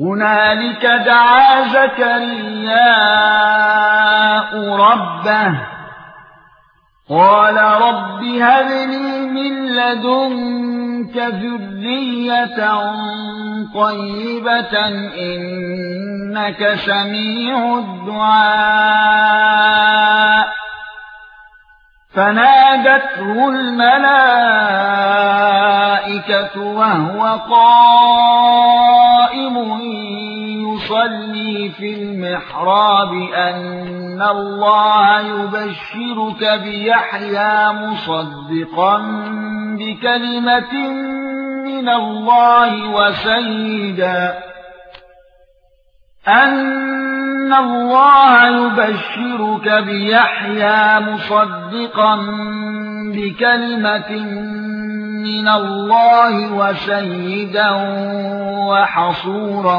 هنالك دعا زكرياء ربه. قال رب هب لي من لدنك ذرية طيبة إنك سميع الدعاء. فنادته الملائكة وهو قائم يصلي في المحراب أن الله يبشرك بيحيى مصدقا بكلمة من الله وسيدا أن الله يبشرك بيحيى مصدقا بكلمة من الله وسيدا وحصورا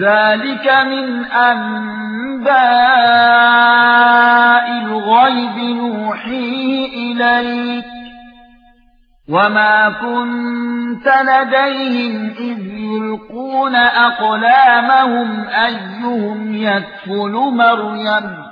ذلك من انباء الغيب نوحيه اليك وما كنت لديهم اذ يلقون اقلامهم ايهم يكفل مريم